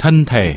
thân thể.